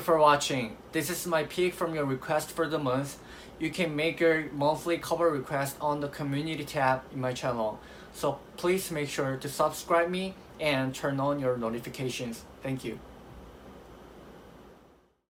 for watching. This is my pick from your request for the month. You can make your monthly cover request on the community tab in my channel. So please make sure to subscribe me and turn on your notifications. Thank you.